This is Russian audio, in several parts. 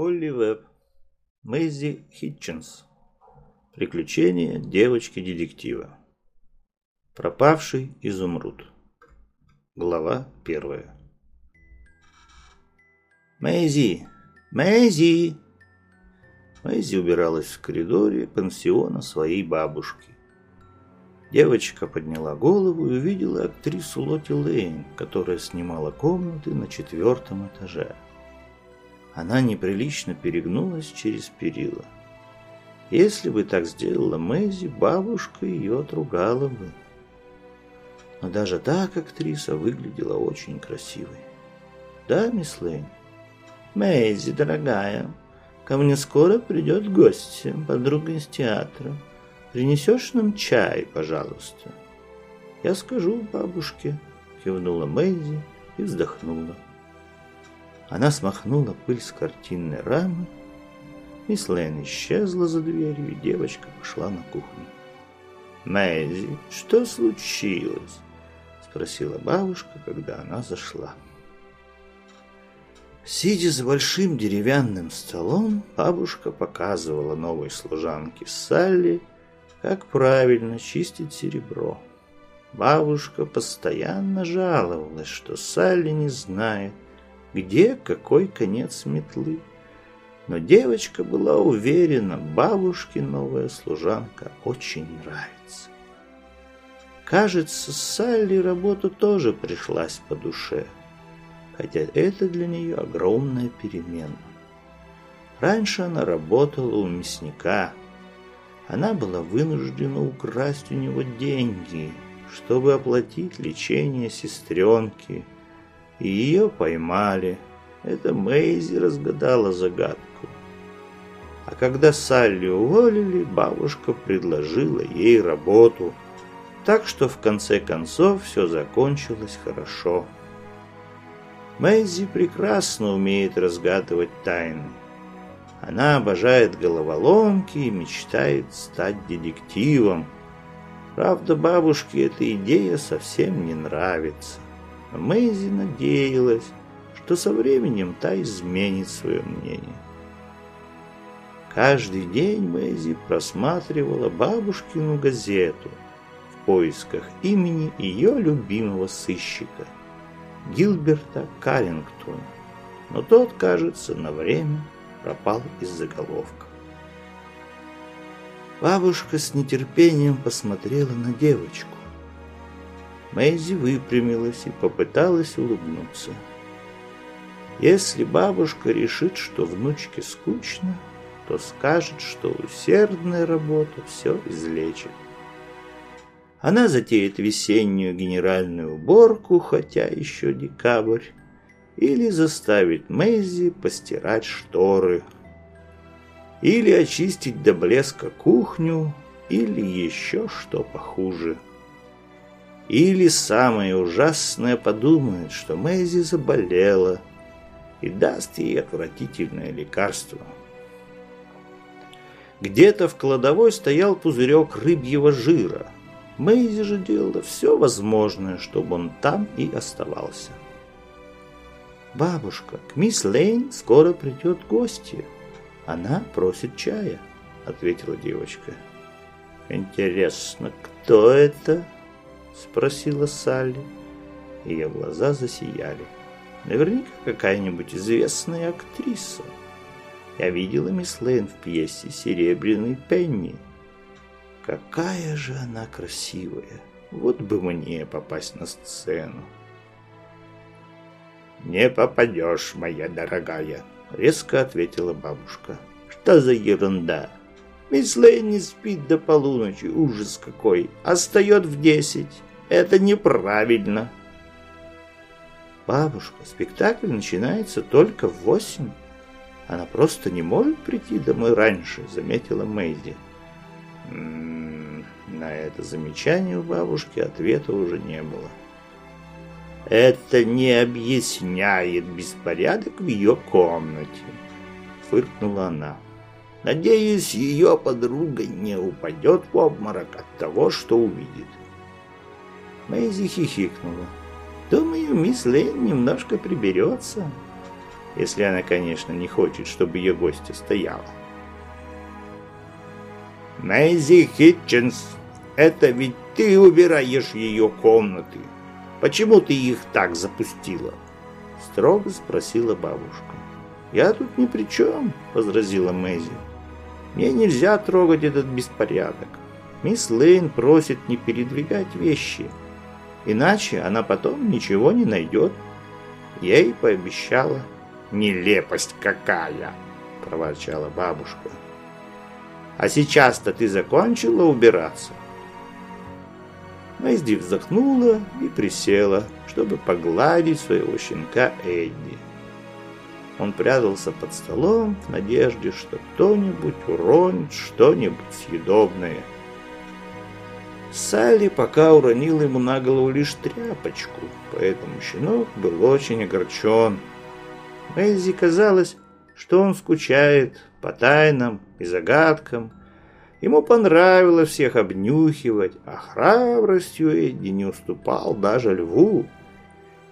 Холли Веб. Мэйзи Хитчинс. Приключения девочки-детектива. Пропавший изумруд. Глава первая. Мэйзи! Мэйзи! Мэйзи убиралась в коридоре пансиона своей бабушки. Девочка подняла голову и увидела актрису Лоти Лейн, которая снимала комнаты на четвертом этаже. Она неприлично перегнулась через перила. Если бы так сделала Мэйзи, бабушка ее отругала бы. Но даже так актриса выглядела очень красивой. «Да, мисс Лейн?» «Мэйзи, дорогая, ко мне скоро придет гость, подруга из театра. Принесешь нам чай, пожалуйста?» «Я скажу бабушке», — кивнула Мэйзи и вздохнула. Она смахнула пыль с картинной рамы. Мисс Лейн исчезла за дверью, и девочка пошла на кухню. «Мэйзи, что случилось?» — спросила бабушка, когда она зашла. Сидя за большим деревянным столом, бабушка показывала новой служанке Салли, как правильно чистить серебро. Бабушка постоянно жаловалась, что Салли не знает, где какой конец метлы. Но девочка была уверена, бабушке новая служанка очень нравится. Кажется, Салли работа тоже пришлась по душе, хотя это для нее огромная перемена. Раньше она работала у мясника. Она была вынуждена украсть у него деньги, чтобы оплатить лечение сестренки – и ее поймали. Это Мэйзи разгадала загадку. А когда Салли уволили, бабушка предложила ей работу. Так что в конце концов все закончилось хорошо. Мэйзи прекрасно умеет разгадывать тайны. Она обожает головоломки и мечтает стать детективом. Правда, бабушке эта идея совсем не нравится. Мэйзи надеялась, что со временем та изменит свое мнение. Каждый день Мэйзи просматривала бабушкину газету в поисках имени ее любимого сыщика Гилберта Каррингтона, но тот, кажется, на время пропал из заголовка. Бабушка с нетерпением посмотрела на девочку. Мэйзи выпрямилась и попыталась улыбнуться. Если бабушка решит, что внучке скучно, то скажет, что усердная работа все излечит. Она затеет весеннюю генеральную уборку, хотя еще декабрь, или заставит Мэйзи постирать шторы, или очистить до блеска кухню, или еще что похуже – или самое ужасное подумает, что Мэйзи заболела и даст ей отвратительное лекарство. Где-то в кладовой стоял пузырек рыбьего жира. Мэйзи же делала все возможное, чтобы он там и оставался. «Бабушка, к мисс Лейн скоро придет гостья. Она просит чая», — ответила девочка. «Интересно, кто это?» Спросила Салли. Ее глаза засияли. Наверняка какая-нибудь известная актриса. Я видела мисс Лейн в пьесе «Серебряный Пенни». Какая же она красивая. Вот бы мне попасть на сцену. «Не попадешь, моя дорогая», — резко ответила бабушка. «Что за ерунда? Мисс Лейн не спит до полуночи, ужас какой, а в десять. Это неправильно. Бабушка, спектакль начинается только в восемь. Она просто не может прийти домой раньше, заметила Мэйди. М-м, на это замечание у бабушки ответа уже не было. Это не объясняет беспорядок в ее комнате, фыркнула она. Надеюсь, ее подруга не упадет в обморок от того, что увидит. Мэйзи хихикнула. «Думаю, мисс Лейн немножко приберется. Если она, конечно, не хочет, чтобы ее гостья стояла. Мэйзи Хитченс, это ведь ты убираешь ее комнаты. Почему ты их так запустила? Строго спросила бабушка. «Я тут ни при чем», — возразила Мэйзи. «Мне нельзя трогать этот беспорядок. Мисс Лейн просит не передвигать вещи, иначе она потом ничего не найдет». Ей пообещала. «Нелепость какая!» — проворчала бабушка. «А сейчас-то ты закончила убираться?» Мэйзи вздохнула и присела, чтобы погладить своего щенка Эдди. Он прятался под столом в надежде, что кто-нибудь уронит что-нибудь съедобное. Салли пока уронил ему на голову лишь тряпочку, поэтому щенок был очень огорчен. Мэйзи казалось, что он скучает по тайнам и загадкам. Ему понравилось всех обнюхивать, а храбростью Эдди не уступал даже льву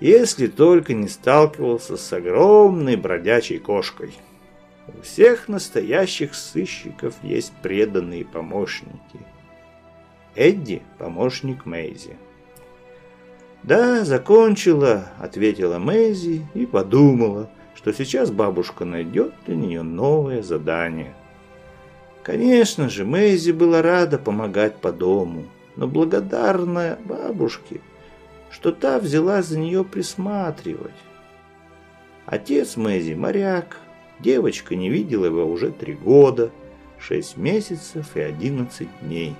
если только не сталкивался с огромной бродячей кошкой. У всех настоящих сыщиков есть преданные помощники. Эдди – помощник Мэйзи. «Да, закончила», – ответила Мэйзи и подумала, что сейчас бабушка найдет для нее новое задание. Конечно же, Мэйзи была рада помогать по дому, но благодарная бабушке – что та взяла за нее присматривать. Отец Мэзи моряк, девочка не видела его уже три года, шесть месяцев и одиннадцать дней.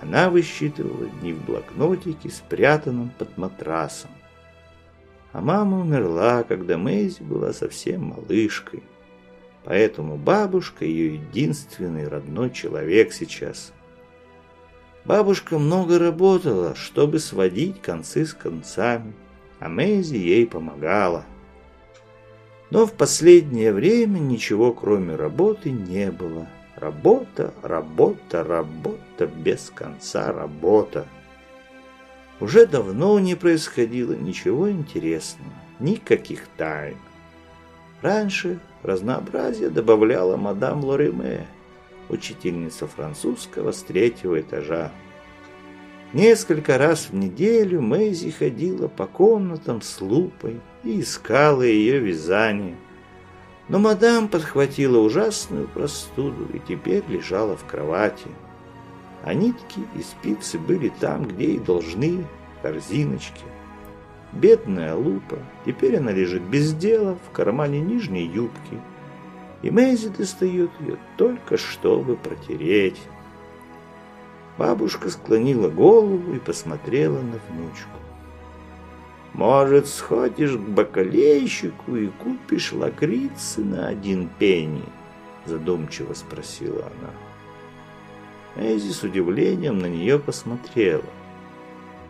Она высчитывала дни в блокнотике, спрятанном под матрасом. А мама умерла, когда Мэйзи была совсем малышкой. Поэтому бабушка ее единственный родной человек сейчас – Бабушка много работала, чтобы сводить концы с концами, а Мэйзи ей помогала. Но в последнее время ничего кроме работы не было. Работа, работа, работа, без конца работа. Уже давно не происходило ничего интересного, никаких тайн. Раньше разнообразие добавляла мадам Лориме, учительница французского с третьего этажа. Несколько раз в неделю Мэйзи ходила по комнатам с лупой и искала ее вязание. Но мадам подхватила ужасную простуду и теперь лежала в кровати. А нитки и спицы были там, где и должны, в корзиночке. Бедная лупа, теперь она лежит без дела в кармане нижней юбки – и Мэйзи достает ее только чтобы протереть. Бабушка склонила голову и посмотрела на внучку. «Может, сходишь к бакалейщику и купишь лакрицы на один пенни?» Задумчиво спросила она. Мэйзи с удивлением на нее посмотрела.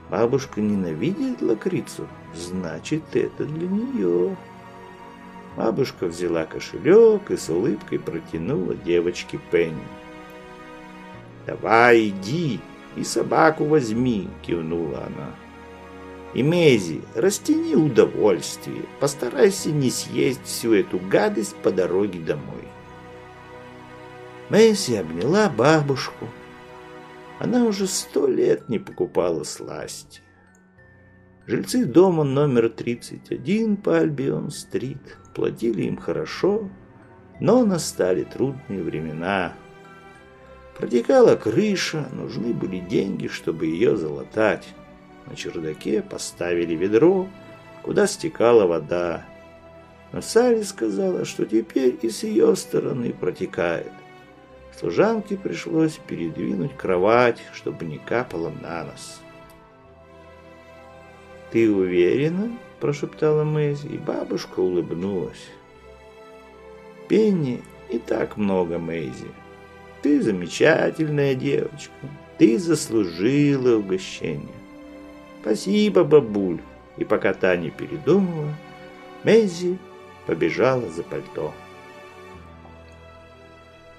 Бабушка ненавидит лакрицу, значит, это для нее. Бабушка взяла кошелек и с улыбкой протянула девочке Пенни. «Давай иди и собаку возьми», — кивнула она. «И Мези, растяни удовольствие, постарайся не съесть всю эту гадость по дороге домой». Мэйси обняла бабушку. Она уже сто лет не покупала сласти. Жильцы дома номер 31 по Альбион-стрит платили им хорошо, но настали трудные времена. Протекала крыша, нужны были деньги, чтобы ее залатать. На чердаке поставили ведро, куда стекала вода. Но Салли сказала, что теперь и с ее стороны протекает. Служанке пришлось передвинуть кровать, чтобы не капало на нос. «Ты уверена?» – прошептала Мэйзи, и бабушка улыбнулась. «Пенни и так много, Мэйзи. Ты замечательная девочка. Ты заслужила угощение. Спасибо, бабуль». И пока та не передумала, Мэйзи побежала за пальто.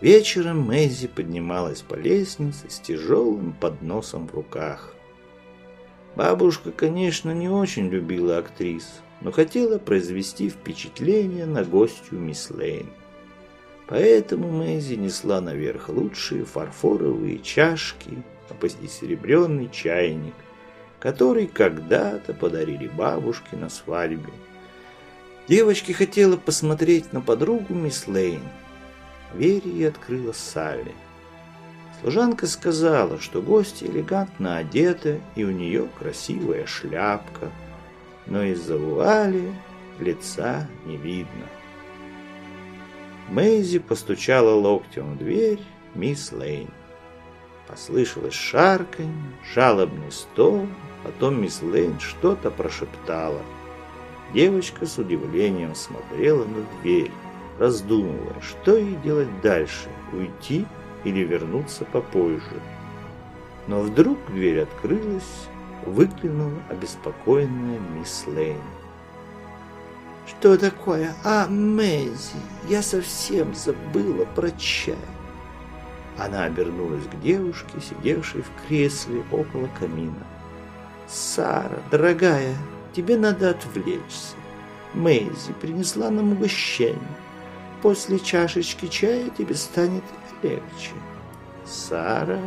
Вечером Мэйзи поднималась по лестнице с тяжелым подносом в руках. Бабушка, конечно, не очень любила актрис, но хотела произвести впечатление на гостью мисс Лейн. Поэтому Мэйзи несла наверх лучшие фарфоровые чашки и серебряный чайник, который когда-то подарили бабушке на свадьбе. Девочке хотела посмотреть на подругу мисс Лейн. Дверь ей открыла Салли. Служанка сказала, что гости элегантно одеты и у нее красивая шляпка, но из-за вуали лица не видно. Мэйзи постучала локтем в дверь мисс Лейн. Послышалось шарканье, жалобный стон, потом мисс Лейн что-то прошептала. Девочка с удивлением смотрела на дверь, раздумывая, что ей делать дальше, уйти или вернуться попозже. Но вдруг дверь открылась, выглянула обеспокоенная мисс Лейн. «Что такое? А, Мэйзи, я совсем забыла про чай!» Она обернулась к девушке, сидевшей в кресле около камина. «Сара, дорогая, тебе надо отвлечься. Мэйзи принесла нам угощение. После чашечки чая тебе станет легче. Сара?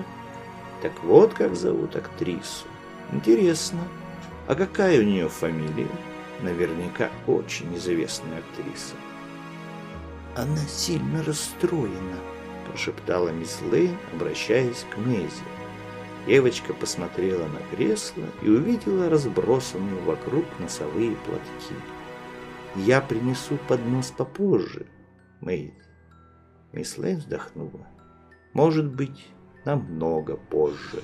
Так вот как зовут актрису. Интересно, а какая у нее фамилия? Наверняка очень известная актриса. Она сильно расстроена, прошептала мисс Лейн, обращаясь к Мэйзи. Девочка посмотрела на кресло и увидела разбросанные вокруг носовые платки. «Я принесу поднос попозже, Мэйзи. Мисс Лейн вздохнула. «Может быть, намного позже».